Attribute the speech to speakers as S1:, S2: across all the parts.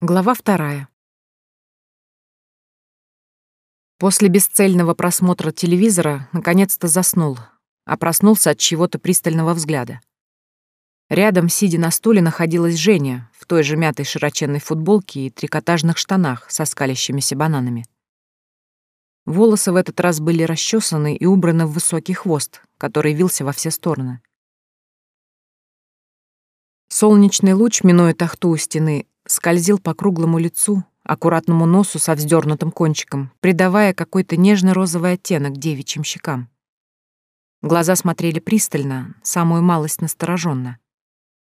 S1: Глава вторая. После бесцельного просмотра телевизора наконец-то заснул, а проснулся от чего-то пристального взгляда. Рядом, сидя на стуле, находилась Женя в той же мятой широченной футболке и трикотажных штанах со скалящимися бананами. Волосы в этот раз были расчесаны и убраны в высокий хвост, который вился во все стороны. Солнечный луч, минуя тахту у стены, скользил по круглому лицу, аккуратному носу со вздернутым кончиком, придавая какой-то нежно-розовый оттенок девичьим щекам. Глаза смотрели пристально, самую малость настороженно.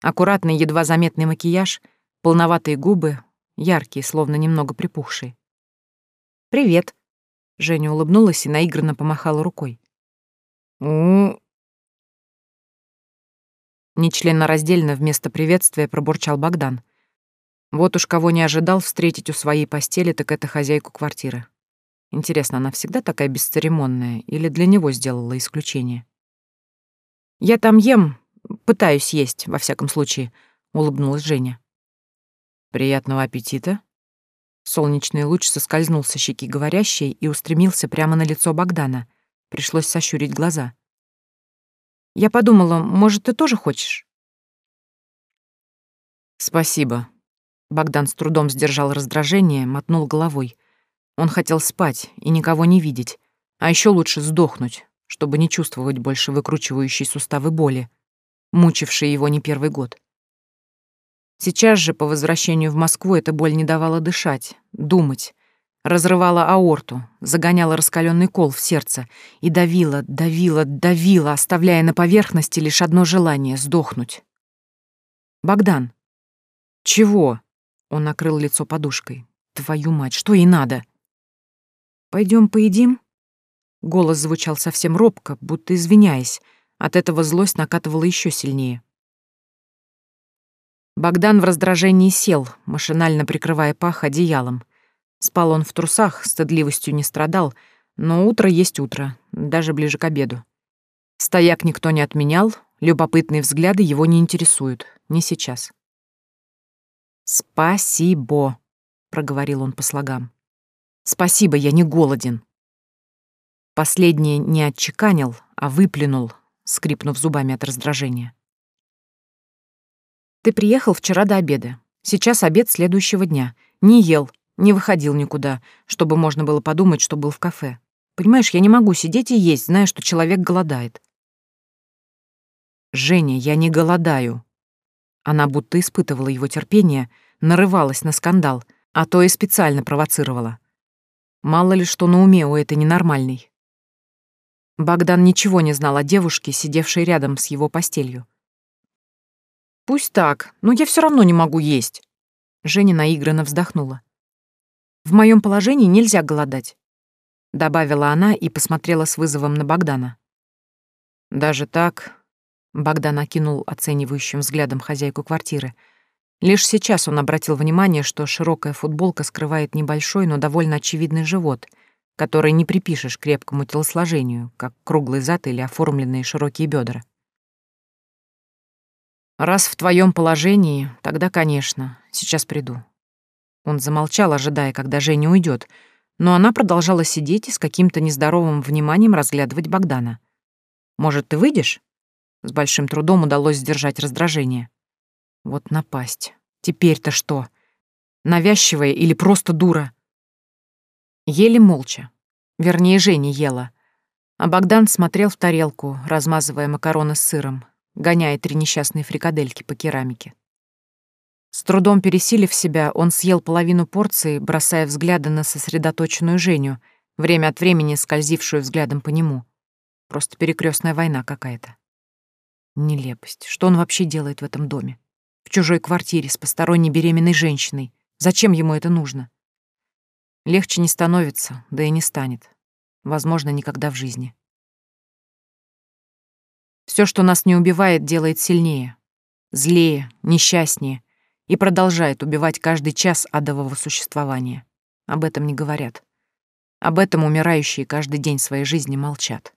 S1: Аккуратный, едва заметный макияж, полноватые губы, яркие, словно немного припухшие. «Привет!» — Женя улыбнулась и наигранно помахала рукой. у Нечленораздельно вместо приветствия пробурчал Богдан. Вот уж кого не ожидал встретить у своей постели, так это хозяйку квартиры. Интересно, она всегда такая бесцеремонная или для него сделала исключение? «Я там ем, пытаюсь есть, во всяком случае», — улыбнулась Женя. «Приятного аппетита». Солнечный луч соскользнул со щеки говорящей и устремился прямо на лицо Богдана. Пришлось сощурить глаза. «Я подумала, может, ты тоже хочешь?» «Спасибо», Богдан с трудом сдержал раздражение, мотнул головой. Он хотел спать и никого не видеть, а еще лучше сдохнуть, чтобы не чувствовать больше выкручивающей суставы боли, мучившей его не первый год. Сейчас же, по возвращению в Москву, эта боль не давала дышать, думать, разрывала аорту, загоняла раскаленный кол в сердце и давила, давила, давила, оставляя на поверхности лишь одно желание — сдохнуть. «Богдан!» «Чего?» Он накрыл лицо подушкой. Твою мать, что ей надо? Пойдем поедим? Голос звучал совсем робко, будто извиняясь. От этого злость накатывала еще сильнее. Богдан в раздражении сел, машинально прикрывая пах одеялом. Спал он в трусах, стыдливостью не страдал, но утро есть утро, даже ближе к обеду. Стояк никто не отменял, любопытные взгляды его не интересуют, не сейчас. «Спасибо», — проговорил он по слогам. «Спасибо, я не голоден». Последнее не отчеканил, а выплюнул, скрипнув зубами от раздражения. «Ты приехал вчера до обеда. Сейчас обед следующего дня. Не ел, не выходил никуда, чтобы можно было подумать, что был в кафе. Понимаешь, я не могу сидеть и есть, зная, что человек голодает». «Женя, я не голодаю», она будто испытывала его терпение, нарывалась на скандал, а то и специально провоцировала. Мало ли что на уме у этой ненормальной. Богдан ничего не знал о девушке, сидевшей рядом с его постелью. «Пусть так, но я все равно не могу есть», — Женя наигранно вздохнула. «В моем положении нельзя голодать», — добавила она и посмотрела с вызовом на Богдана. «Даже так?» Богдан окинул оценивающим взглядом хозяйку квартиры. Лишь сейчас он обратил внимание, что широкая футболка скрывает небольшой, но довольно очевидный живот, который не припишешь крепкому телосложению, как круглый зад или оформленные широкие бедра. «Раз в твоем положении, тогда, конечно, сейчас приду». Он замолчал, ожидая, когда Женя уйдет, но она продолжала сидеть и с каким-то нездоровым вниманием разглядывать Богдана. «Может, ты выйдешь?» С большим трудом удалось сдержать раздражение. Вот напасть. Теперь-то что? Навязчивая или просто дура? Ели молча. Вернее, Женя ела. А Богдан смотрел в тарелку, размазывая макароны с сыром, гоняя три несчастные фрикадельки по керамике. С трудом пересилив себя, он съел половину порции, бросая взгляды на сосредоточенную Женю, время от времени скользившую взглядом по нему. Просто перекрестная война какая-то. Нелепость. Что он вообще делает в этом доме? В чужой квартире с посторонней беременной женщиной. Зачем ему это нужно? Легче не становится, да и не станет. Возможно, никогда в жизни. Все, что нас не убивает, делает сильнее, злее, несчастнее и продолжает убивать каждый час адового существования. Об этом не говорят. Об этом умирающие каждый день своей жизни молчат.